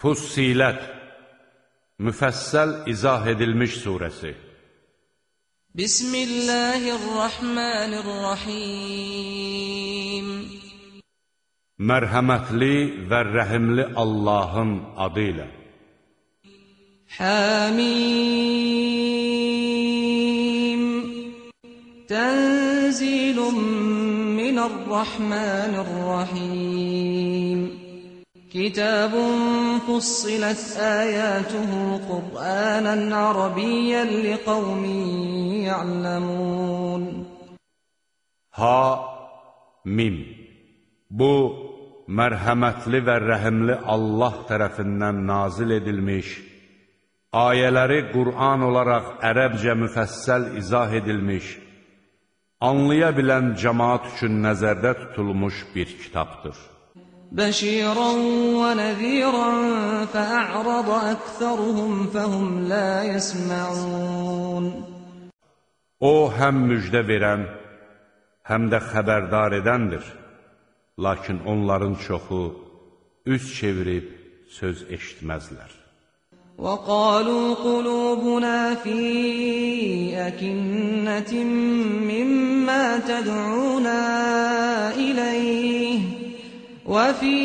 Fussilət Müfəssəl izah edilmiş surəsi Bismillahirrahmanirrahim. Mərhəmətli və rəhimli Allahın adı ilə. Hamim. Tənzilun minər-Rahmanir-Rahim كتاب فصلت آياته قرآنا عربيا لقوم يعلمون Ha Mim Bu mərhəmətli və rəhimli Allah tərəfindən nazil edilmiş, ayələri Qur'an olaraq ərəbcə müfəssəl izah edilmiş, anlaya bilən cəmaat üçün nəzərdə tutulmuş bir kitabdır. بشيرا ونذيرا فأعرض أكثرهم فهم لا يسمعون O həm müjdə verən, həm də xəbərdar edəndir. Lakin onların çoxu üz çevirib söz eşitməzlər. وقالوا قلوبنا في أكنة مما تدعونا إليه وفي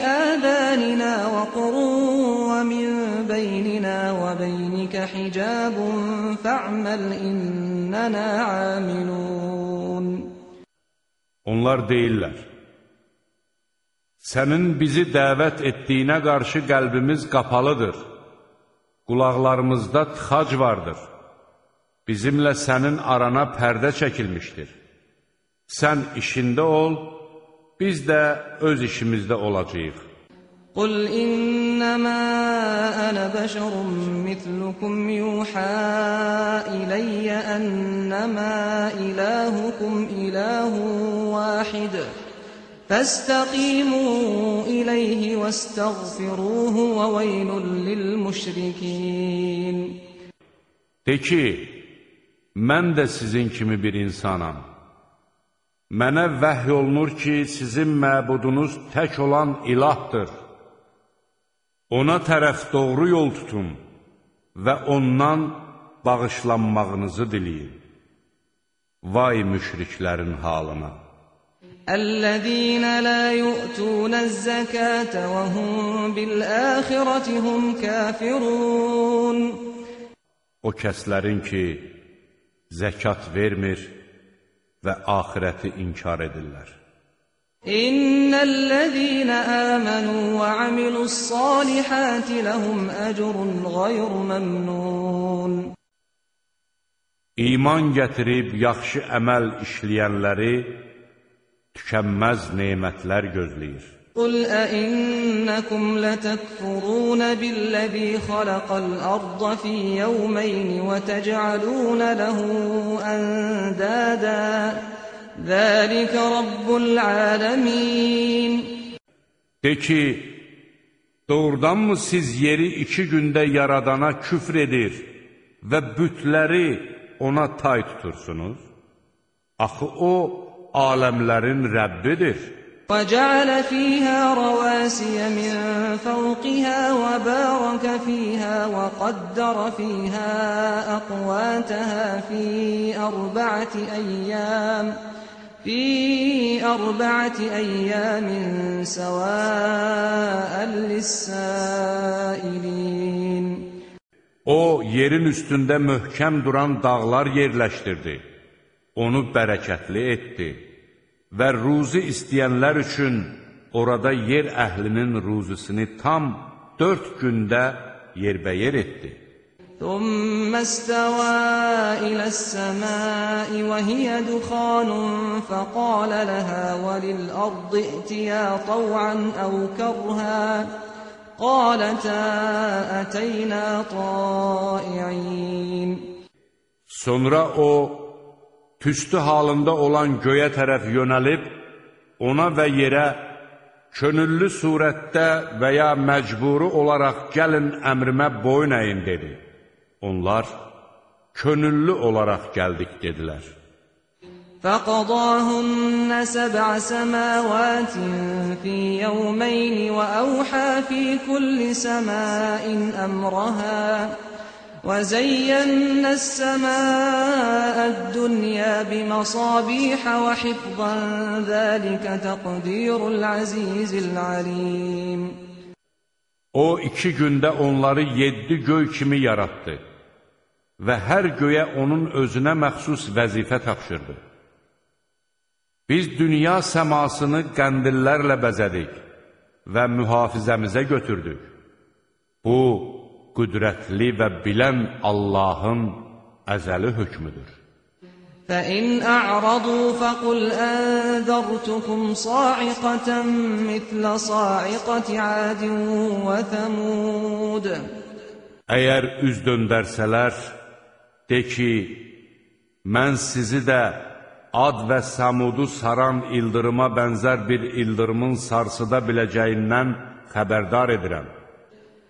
آذاننا وقر ومن بيننا وبينك حجاب فاعمل إننا عاملون Onlar deyirlər, Sənin bizi dəvət etdiyinə qarşı qəlbimiz qapalıdır, qulaqlarımızda tıxac vardır, bizimlə sənin arana pərdə çəkilmişdir. Sən işində ol, biz də öz işimizdə olacağıq. Qul innəmə ənə bəşərun mitlukum yuhə iləyyə ənəmə ilahukum ilahun vahid. فاستقيموا إليه واستغفروه وويل للمشركين De ki, mən də sizin kimi bir insanam. Mənə vəhy olunur ki, sizin məbudunuz tək olan ilahdır. Ona tərəf doğru yol tutun və ondan bağışlanmağınızı diləyin. Vay müşriklərin halına! Əl-ləzīnə lə yu'tunəz-zəkətə və hum bil-əxirəti hum kafirun O kəslərin ki, zəkat vermir, və axirəti inkar edirlər. İnnellezîne âmenû və amiluss-sâlihâti lehum ecrun gayru memnun. İman gətirib yaxşı əməl işləyənləri tükənməz nemətlər gözləyir. قل أئنكم لتكفرون بالذي خلق الأرض في يومين وتجعلون له أندادا ذلك رب العالمين De ki, doğrudanmı siz yeri iki gündə yaradana küfr edir və bütləri ona tay tutursunuz? Axı o, aləmlərin Rəbbidir. وجعل فيها رواسي من فوقها وبارك فيها وقدر فيها أقواتها في أربعة أيام في أربعة أيام سواء للسائلين O, yerin üstündə möhkəm duran dağlar yerləşdirdi, onu bərəkətli etdi və ruzi istəyənlər üçün orada yer əhlinin ruzisini tam dörd gündə yerbəyer etdi. ثم استوى إلى السماء وهي دخان فقال لها وللأرض ائتيا طوعا أو كرها قالتا أتينا طائعين Sonra o tüstü halında olan göyə tərəf yönəlib, ona və yerə könüllü surətdə və ya məcburi olaraq gəlin əmrimə boyun əyin dedi. Onlar könüllü olaraq gəldik dedilər. فقضاهن سبع سماوات في يومين وأوحى في كل سماء أمرها وزينا السماء الدنيا بمصابيح وحفظا ذلك تقدير العزيز العليم O iki gündə onları yeddi göy kimi yaratdı və hər göyə onun özünə məxsus vəzifə tapşırdı. Biz dünya səmasını qəndillərlə bəzədik və mühafizəmizə götürdük. Bu, qüdrətli və bilən Allahın əzəli hökmüdür. فإن أعرضوا فقل أنذرتكم صاعقة مثل صاعقة عاد وثمود Əgər üz döndərsələr, de ki, mən sizi də ad və səmudu saran ildırıma bənzər bir ildırımın sarsıda biləcəyindən xəbərdar edirəm.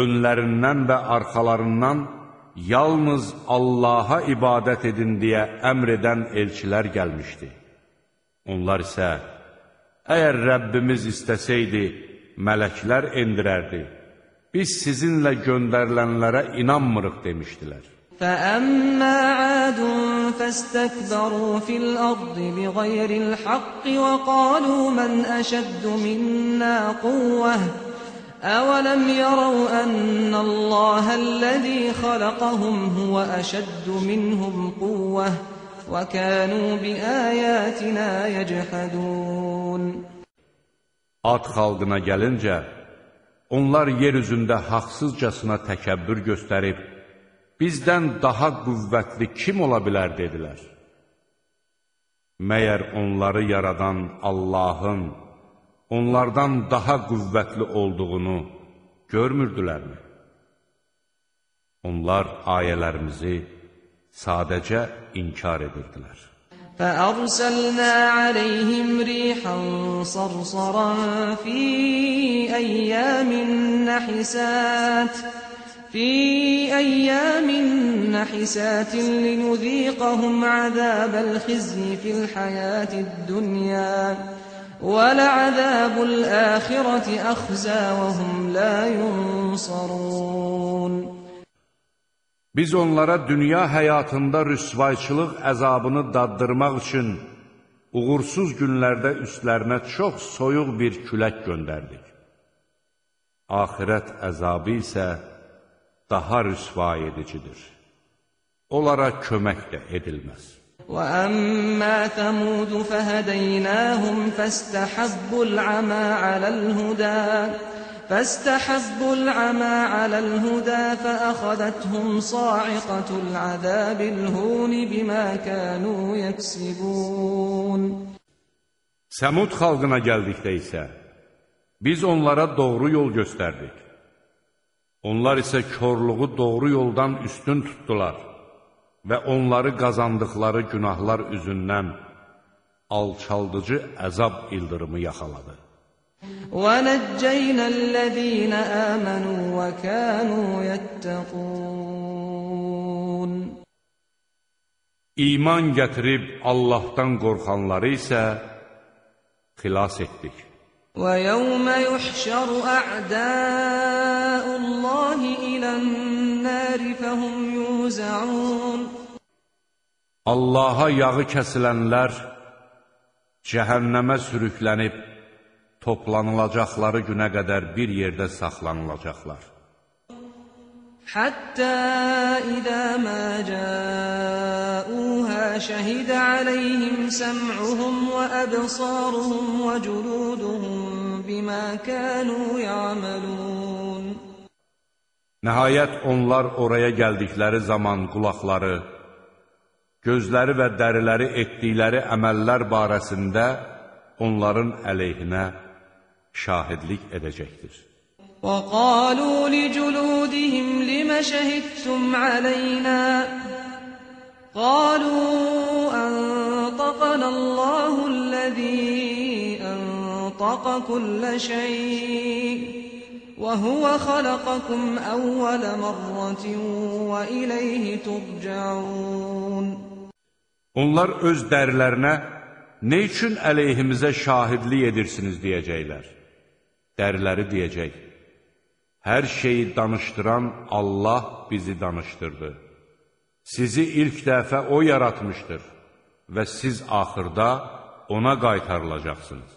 önlərindən və arxalarından yalnız Allaha ibadət edin deyə əmr edən elçilər gəlmişdi. Onlar isə, əgər Rəbbimiz istəsəydi, mələklər endirərdi, biz sizinlə göndərilənlərə inanmırıq demişdilər. فَأَمَّا عَادٌ فَاسْتَكْبَرُوا فِي الْأَرْضِ بِغَيْرِ الْحَقِّ وَقَالُوا مَنْ أَشَدُّ مِنَّا قُوَّةً أولم يروا أن الله الذي خلقهم هو أشد منهم قوة وكانوا بآياتنا يجحدون Ad xalqına gəlincə, onlar yer üzündə haqsızcasına təkəbbür göstərib, bizdən daha qüvvətli kim ola bilər dedilər. Məyər onları yaradan Allahın, onlardan daha qüvvətli olduğunu görmürdülərmi? Onlar ayələrimizi sadəcə inkar edirdilər. فأرسلنا عليهم ريحا صرصرا في أيام نحسات في أيام نحسات لنذيقهم عذاب الخزي في الحياة الدنيا وَلَعَذَابُ الْآخِرَةِ أَخْزَى وَهُمْ لَا يُنصَرُونَ Biz onlara dünya həyatında rüsvayçılıq əzabını daddırmaq üçün uğursuz günlərdə üstlərinə çox soyuq bir külək göndərdik. Ahirət əzabı isə daha rüsvay edicidir. Onlara kömək də edilməz. وأما ثمود فهديناهم فاستحبوا العمى على الهدى فاستحبوا العمى على الهدى فأخذتهم صاعقة العذاب الهون بما كانوا يكسبون Səmud xalqına gəldikdə isə, biz onlara doğru yol göstərdik. Onlar isə körluğu doğru yoldan üstün tutdular və onları qazandıqları günahlar üzündən alçaldıcı əzab ildırımı yaxaladı. وَنَجَّيْنَا الَّذ۪ينَ آمَنُوا وَكَانُوا يَتَّقُونَ İman gətirib Allahdan qorxanları isə xilas etdik. وَيَوْمَ يُحْشَرُ أَعْدَاءُ اللّٰهِ إِلَى النَّارِ فَهُمْ يُوزَعُونَ Allaha yağı kəsilənlər cəhənnəmə sürüklənib toplanılacaqları günə qədər bir yerdə saxlanılacaqlar. Hətta idə mə cəuhə şəhidə aləyhim səm'uhum və əbsaruhum və cüluduhum bimə kənu yəməlun Nəhayət onlar oraya gəldikləri zaman qulaqları, gözləri və dəriləri etdikləri əməllər barəsində onların əleyhinə şahidlik edəcəkdir. وقالوا لجلودهم لم شهدتم علينا قالوا أنطقنا الله الذي أنطق كل شيء وهو خلقكم أول مرة وإليه ترجعون Onlar öz dərilərinə nə üçün əleyhimizə şahidlik edirsiniz deyəcəklər. Dəriləri deyəcək, hər şeyi danışdıran Allah bizi danışdırdı. Sizi ilk dəfə O yaratmışdır və siz axırda ona qaytarılacaqsınız.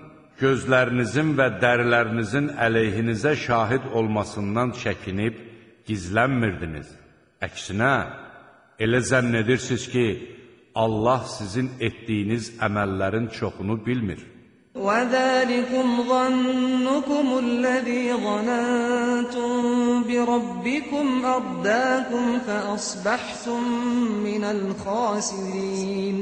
gözlərinizin və dərilərinizin əleyhinizə şahid olmasından çəkinib gizlənmirdiniz. Əksinə, elə zənn edirsiniz ki, Allah sizin etdiyiniz əməllərin çoxunu bilmir. وَذَلِكُمْ ظَنُّكُمُ الَّذِي ظَنَنْتُمْ بِرَبِّكُمْ أَرْدَاكُمْ فَأَصْبَحْتُمْ مِنَ الْخَاسِرِينَ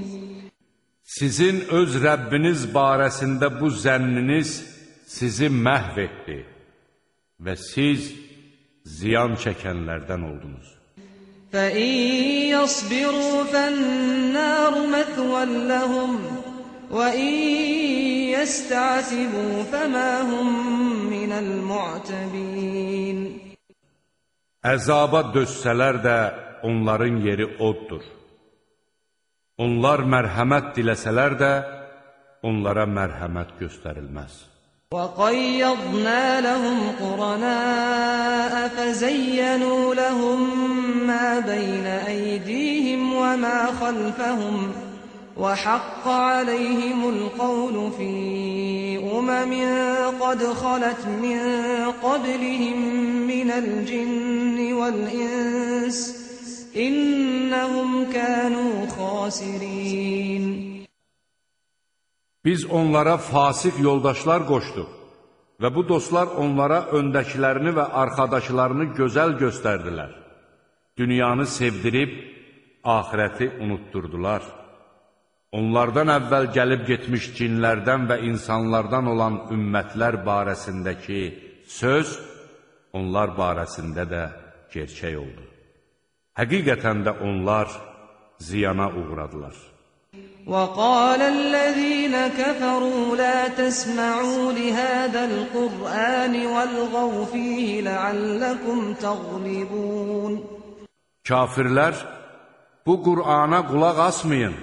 Sizin öz Rəbbiniz barəsində bu zənniniz sizi məhv etdi və siz ziyan çəkənlərdən oldunuz. فَإِنْ يَصْبِرُوا فَالنَّارُ مَثْوًى لَهُمْ وَإِنْ يَسْتَعْتِبُوا فَمَا هُمْ مِنَ الْمُعْتَبِينَ Əzaba dözsələr də onların yeri oddur. Onlar mərhəmət diləsələr də, onlara mərhəmət göstərilməz. وَقَيَّضْنَا لَهُمْ قُرَنَاءَ فَزَيَّنُوا لَهُم مَّا بَيْنَ أَيْدِيهِمْ وَمَا خَلْفَهُمْ وَحَقَّ عَلَيْهِمُ الْقَوْلُ فِي أُمَمٍ قَدْ خَلَتْ مِن قَبْلِهِم مِّنَ الْجِنِّ وَالْإِنسِ İnnəhum kənu xasirin Biz onlara fasiq yoldaşlar qoşduq və bu dostlar onlara öndəkilərini və arxadakılarını gözəl göstərdilər. Dünyanı sevdirib, ahirəti unutturdular. Onlardan əvvəl gəlib getmiş cinlərdən və insanlardan olan ümmətlər barəsindəki söz onlar barəsində də gerçək oldu. Həqiqətən də onlar ziyana uğradılar. وقال الذين كفروا لا تسمعوا لهذا القرآن والغوا فيه لعلكم تغلبون Kafirlər, bu Qur'ana qulaq asmayın,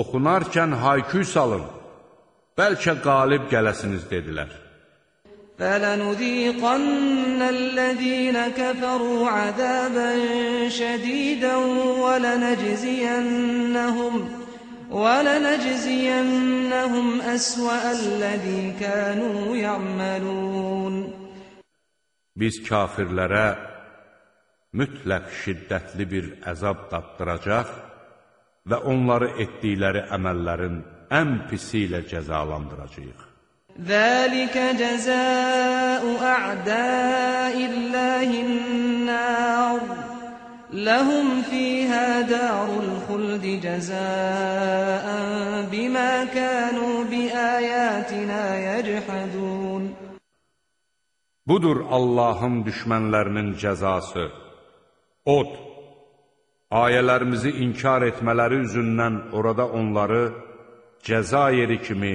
oxunarkən hayküy salın, bəlkə qalib gələsiniz dedilər. فلنذيقن الذين كفروا عذابا شديدا ولنجزينهم ولنجزينهم أسوأ الذي كانوا يعملون Biz kafirlərə mütləq şiddətli bir əzab daddıracaq və onları etdikləri əməllərin ən pisi ilə cəzalandıracaq. ذلك جزاء أعداء الله النار لهم فيها دار الخلد جزاء بما كانوا بآياتنا يجحدون Budur Allahın düşmənlərinin cəzası. Od, ayələrimizi inkar etmələri üzündən orada onları cəza yeri kimi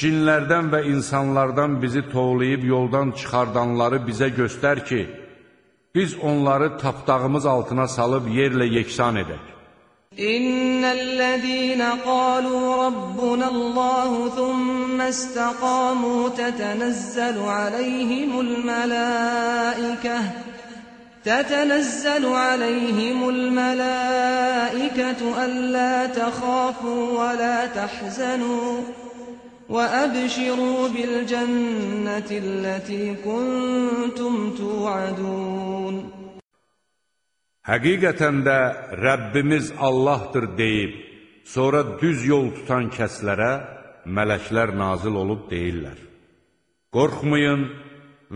Cinlərdən və insanlardan bizi tovlayıb yoldan çıxardanları bizə göstər ki, biz onları tapdağımız altına salıb yerlə yeksan edək. İnnellezîne qâlû rabbunallâhu thumme istaqâmû tetenezzelu aleyhimul melâikeh تتنزل عليهم الملائكة ألا تخافوا ولا تحزنوا وأبشروا بالجنة التي كنتم توعدون Həqiqətən də Rəbbimiz Allahdır deyib, sonra düz yol tutan kəslərə mələklər nazil olub deyirlər. Qorxmayın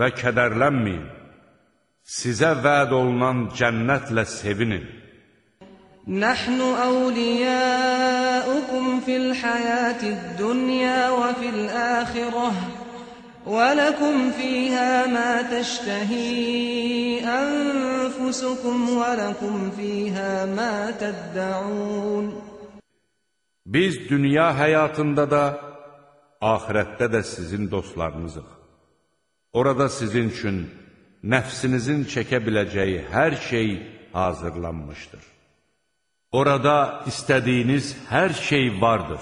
və kədərlənməyin, sizə vəd olunan cənnətlə sevinin. نحن أولياؤكم في الحياة الدنيا وفي الآخرة ولكم فيها ما تشتهي أنفسكم ولكم فيها ما تدعون Biz dünya həyatında da, ahirətdə də sizin dostlarınızıq. Orada sizin üçün nəfsinizin çəkə biləcəyi hər şey hazırlanmışdır. Orada istədiyiniz hər şey vardır.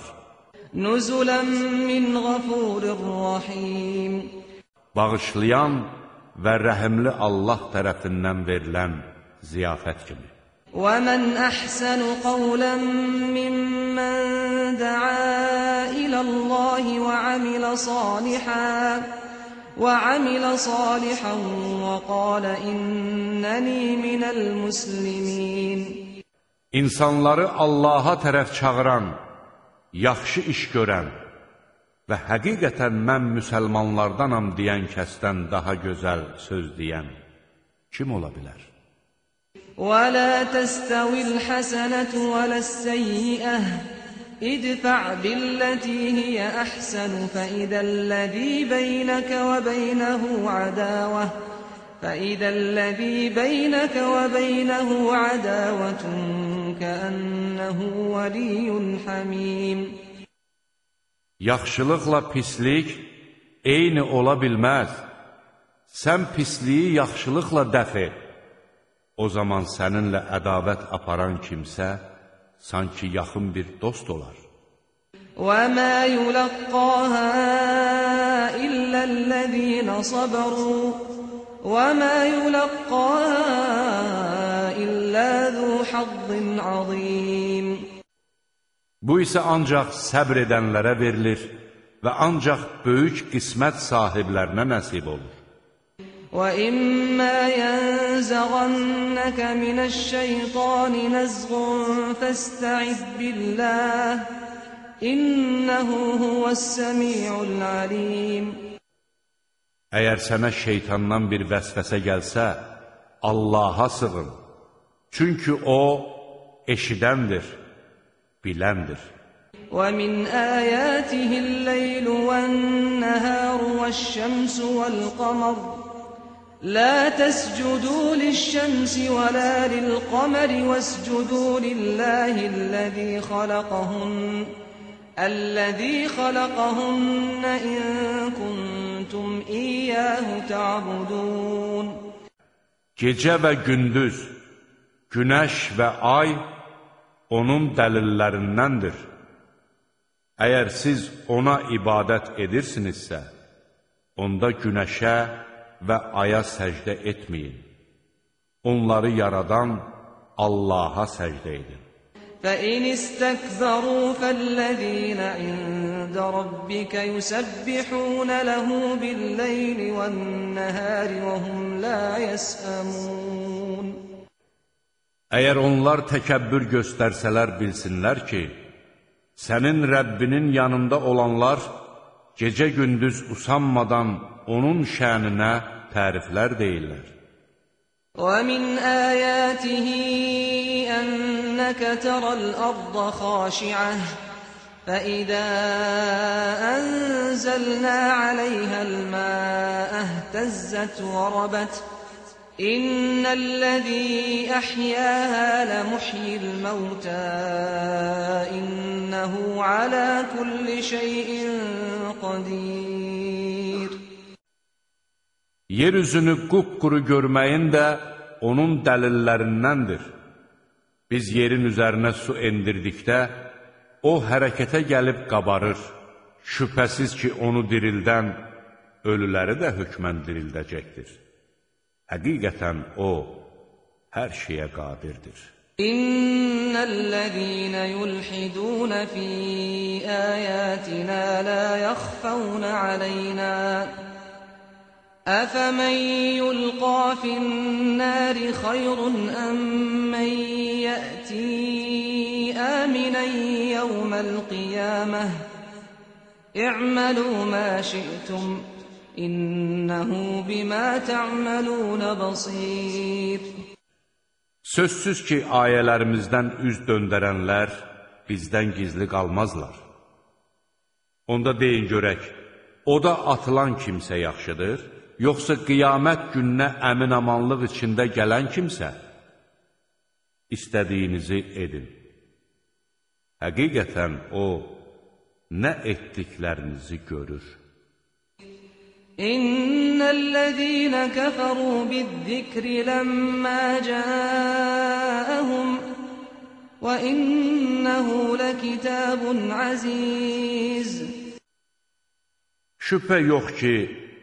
Nuzulən min ğafurir rahim Bağışlayan və rəhimli Allah tərəfindən verilən ziyafət kimi. وَمَنْ أَحْسَنُ قَوْلًا مِّمَّنْ دَعَا إِلَى اللَّهِ وَعَمِلَ صَالِحًا وَعَمِلَ صَالِحًا وَقَالَ إِنَّنِي مِنَ الْمُسْلِمِينَ İnsanları Allaha tərəf çağıran, yaxşı iş görən və həqiqətən mən müsəlmanlardanam deyən kəsdən daha gözəl söz deyən kim ola bilər? وَلَا تَسْتَوِي الْحَسَنَةُ وَلَا السَّيِّئَةُ ادْفَعْ بِالَّتِي هِيَ أَحْسَنُ فَإِذَا الَّذِي بَيْنَكَ وَبَيْنَهُ عَدَاوَةٌ فَإِذَا الَّذِي بَيْنَكَ وَبَيْنَهُ عَدَاوَةٌ كَأَنَّهُ وَلِيٌّ حَمِيمٌ Yaxşılıqla pislik eyni ola bilməz. Sən pisliyi yaxşılıqla dəf et. O zaman səninlə ədavət aparan kimsə sanki yaxın bir dost olar. وَمَا يُلَقَّاهَا إِلَّا الَّذِينَ صَبَرُوا وَمَا يُلَقَّاهَا إِلَّا ذُو حَظٍّ عَظِيمٍ Bu isə ancaq səbr edənlərə verilir və ancaq böyük qismət sahiblərinə nəsib olur. وَإِمَّا يَنزَغَنَّكَ مِنَ الشَّيْطَانِ نَزْغٌ فَاسْتَعِذْ بِاللَّهِ إِنَّهُ هُوَ السَّمِيعُ الْعَلِيمُ Əgər sənə şeytandan bir vəsvəsə gəlsə, Allaha sığın. Çünki O eşidəndir, biləndir. وَمِنْ آيَاتِهِ اللَّيْلُ وَالنَّهَارُ وَالشَّمْسُ وَالْقَمَرُ لَا تَسْجُدُوا لِلشَّمْسِ وَلَا لِلْقَمَرِ وَاسْجُدُوا لِلَّهِ الَّذِي خَلَقَهُنَّ الَّذِي خَلَقَهُنَّ إِن كُنتُمْ kuntum iyyahu ta'budun Gecə və gündüz, günəş və ay onun dəlillərindəndir. Əgər siz ona ibadət edirsinizsə, onda günəşə və aya səcdə etməyin. Onları yaradan Allaha səcdə edin. فَإِنِ اسْتَكْبَرُوا فَالَّذِينَ عِندَ رَبِّكَ يُسَبِّحُونَ لَهُ بِاللَّيْلِ وَالنَّهَارِ وَهُمْ لَا يَسْأَمُونَ Əgər onlar təkəbbür göstərsələr bilsinlər ki, sənin Rəbbinin yanında olanlar gecə-gündüz usanmadan onun şəninə təriflər deyirlər. وَمِنْ آيَاتِهِ أَنَّكَ تَرَى الْأَرْضَ خَاشِعَةً فَإِذَا أَنزَلْنَا عَلَيْهَا الْمَاءَ اهْتَزَّتْ وَرَبَتْ إِنَّ الَّذِي أَحْيَاهَا لَمُحْيِي الْمَوْتَى إِنَّهُ عَلَى كُلِّ شَيْءٍ قدير Yeryüzünü qupquru görməyin də onun dəlillərindəndir. Biz yerin üzərinə su endirdikdə, o hərəkətə gəlib qabarır. Şübhəsiz ki, onu dirildən, ölüləri də hökmən dirildəcəkdir. Həqiqətən o, hər şeyə qadirdir. İnnellezîne yulhidûne fî âyâtinâ lâ yakhfawne aleynâ أفمن يلقى في النار خير أم من يأتي آمنا يوم القيامة اعملوا ما شئتم إنه بما تعملون بصير Sözsüz ki, ayələrimizdən üz döndərənlər bizdən gizli qalmazlar. Onda deyin görək, oda atılan kimsə yaxşıdır, yoxsa qiyamət gününə əmin-amanlıq içində gələn kimsə, istədiyinizi edin. Həqiqətən O, nə etdiklərinizi görür. İnnellezîne keferû bizzikri lemmâ câehum ve innehu lekitâbun azîz. Şübhə yox ki,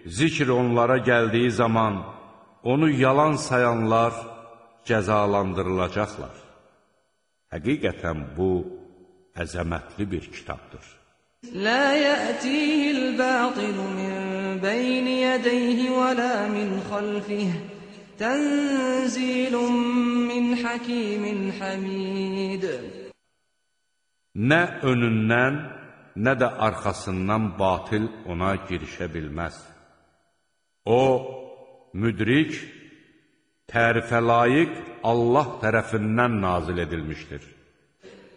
zikr onlara gəldiyi zaman onu yalan sayanlar cəzalandırılacaqlar. Həqiqətən bu əzəmətli bir kitabdır. La ya'tihil batil min bayni yadayhi və la min xalfih. Tənzilun min hakimin hamid. Nə önündən, nə də arxasından batil ona girişə bilməz. O, müdrik, tərifə layiq Allah tərəfindən nazil edilmişdir.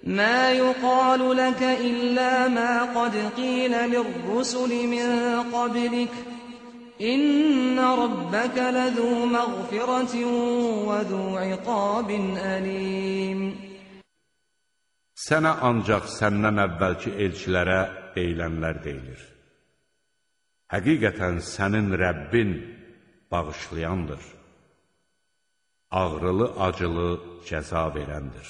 Yuqalu ləkə illə mə qad qilə lirrusul min qablik. İnnə rabbəkə ləzû məğfirətin və zû iqabin əlim. Sənə ancaq səndən əvvəlki elçilərə deyilənlər deyilir. Həqiqətən sənin Rəbbin bağışlayandır, ağrılı-acılı cəza verəndir.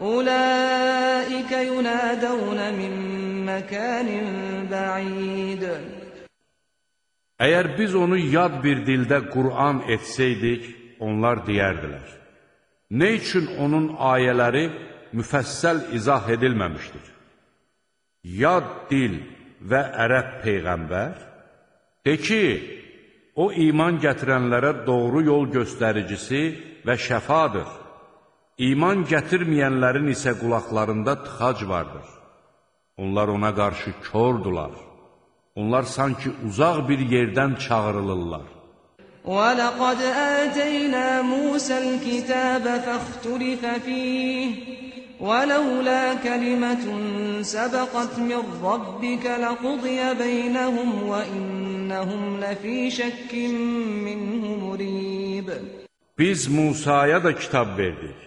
Ulaika yunadawna min makanin ba'id. Əgər biz onu yad bir dildə Qur'an etsəydik, onlar deyərdilər. Nə üçün onun ayələri müfəssəl izah edilməmişdir? Yad dil və ərəb peyğəmbər, de ki, o iman gətirənlərə doğru yol göstəricisi və şəfadır. İman gətirməyənlərin isə qulaqlarında tıxac vardır. Onlar ona qarşı kordular. Onlar sanki uzaq bir yerdən çağırılırlar. وَلَقَدْ آتَيْنَا مُوسَى الْكِتَابَ فَاخْتُلِفَ فِيهِ ولولا كلمة سبقت من ربك لقضي بينهم وإنهم لفي شك منه مريب Biz Musaya da kitab verdik.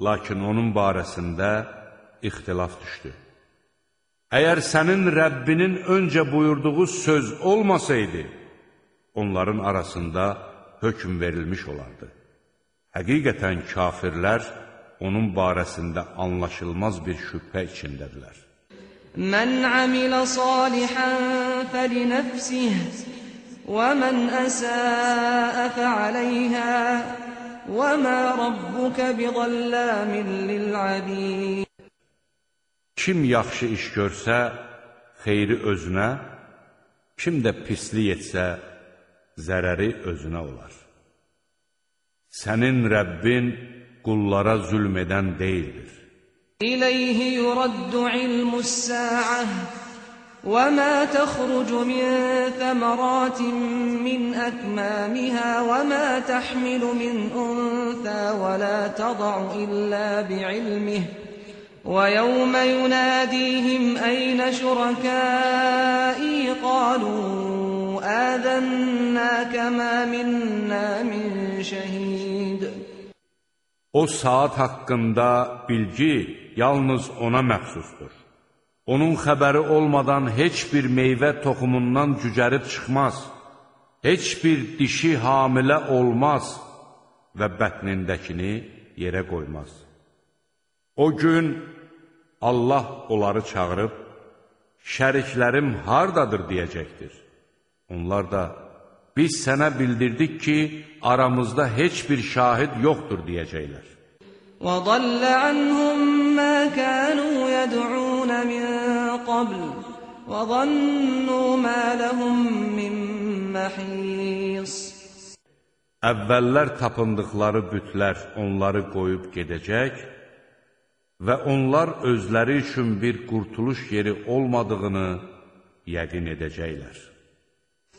Lakin onun barəsində ixtilaf düşdü. Əgər sənin Rəbbinin öncə buyurduğu söz olmasaydı, onların arasında hökm verilmiş olardı. Həqiqətən kafirlər, onun barəsində anlaşılmaz bir şübhə içindədirlər. Mən amilə salihan fəlinəfsih və mən əsəə fəaləyhə mə rabbukə bidəllamin lil'abid. Kim yaxşı iş görsə, xeyri özünə, kim də pislik etsə, zərəri özünə olar. Sənin Rəbbin qullara zülm edən deyildir. İleyhi yuraddu ilmus sa'ah وما تخرج من ثمرات من أكمامها وما تحمل من أنثى ولا تضع إلا بعلمه ويوم يناديهم أين شركائي قالوا آذناك ما منا من شهيد O saat haqqında bilgi yalnız ona məxsusdur. Onun xəbəri olmadan heç bir meyvə toxumundan cücərib çıxmaz. Heç bir dişi hamilə olmaz və bətnindəkini yerə qoymaz. O gün Allah onları çağırıb, şəriklərim hardadır deyəcəkdir. Onlar da, biz sənə bildirdik ki, aramızda heç bir şahid yoxdur deyəcəklər. وضل عنهم ما كانوا يدعون من قبل وظنوا ما لهم من محيص Əvvəllər tapındıqları bütlər onları qoyub gedəcək və onlar özləri üçün bir qurtuluş yeri olmadığını yəqin edəcəklər.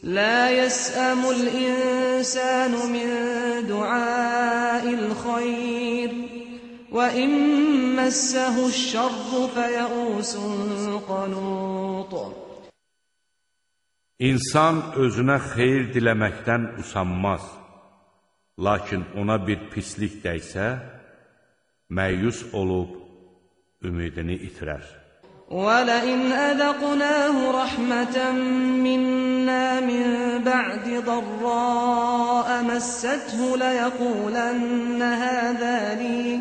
لا يسأم الإنسان من دعاء الخير وإن مسه الشر فيئوس قنوط İnsan özünə xeyir diləməkdən usanmaz. Lakin ona bir pislik dəysə, məyus olub ümidini itirər. ولئن أذقناه رحمة منا من بعد ضراء مسته ليقولن هذا لي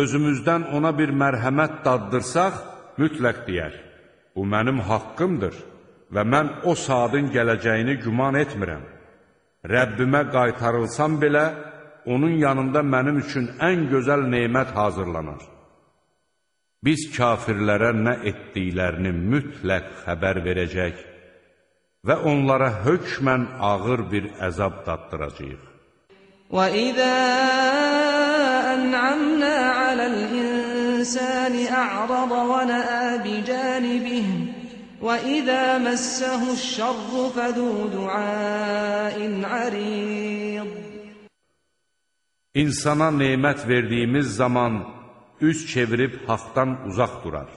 özümüzdən ona bir mərhəmət daddırsaq, mütləq deyər, bu mənim haqqımdır və mən o saadın gələcəyini güman etmirəm. Rəbbimə qaytarılsam belə, onun yanında mənim üçün ən gözəl neymət hazırlanar. Biz kafirlərə nə etdiklərini mütləq xəbər verəcək və onlara hökmən ağır bir əzab daddıracaq. وَإِذَا أَنْعَمْنَا عَلَى الْإِنسَانِ أَعْرَضَ وَنَأَى بِجَانِبِهِ وَإِذَا مَسَّهُ الشَّرُّ فَذُو دُعَاءٍ عَرِيضٍ İnsana nemət verdiyimiz zaman üz çevirib haqdan uzaq durar.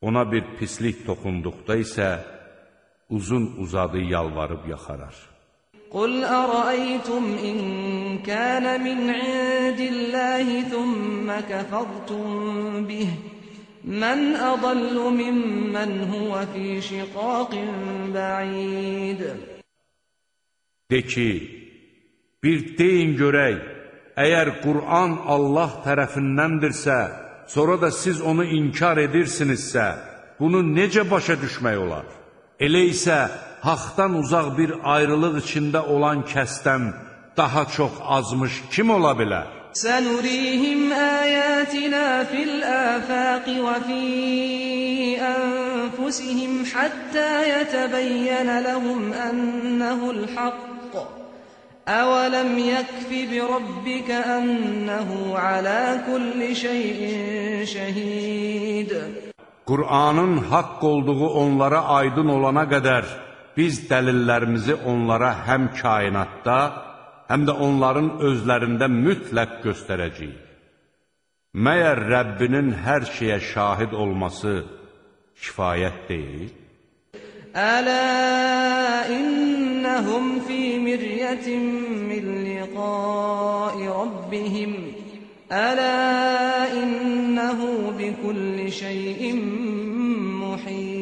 Ona bir pislik toxunduqda isə uzun uzadı yalvarıb yaxarar. قل أرأيتم إن كان من عند الله ثم كفرتم به من أضل ممن هو في شقاق بعيد De ki, bir deyin görək, əgər Qur'an Allah tərəfindəndirsə, sonra da siz onu inkar edirsinizsə, bunu necə başa düşmək olar? Elə isə haqdan uzaq bir ayrılıq içində olan kəsdən daha çox azmış kim ola bilər? سنريهم آياتنا في الآفاق وفي أنفسهم حتى يتبين لهم أنه الحق أولم يكف بربك أنه على كل شيء شهيد Qur'anın haqq olduğu onlara aydın olana qədər biz dəlillərimizi onlara həm kainatda, həm də onların özlərində mütləq göstərəcəyik. Məyər Rəbbinin hər şeyə şahid olması kifayət deyil? Ələ innəhum fi miryətin min liqai rabbihim Ələ innəhu bi kulli şeyin muhin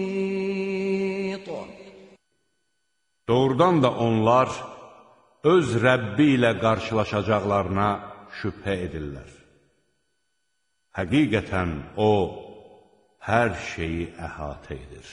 Doğrudan da onlar öz Rəbbi ilə qarşılaşacaqlarına şübhə edirlər. Həqiqətən O, hər şeyi əhatə edir.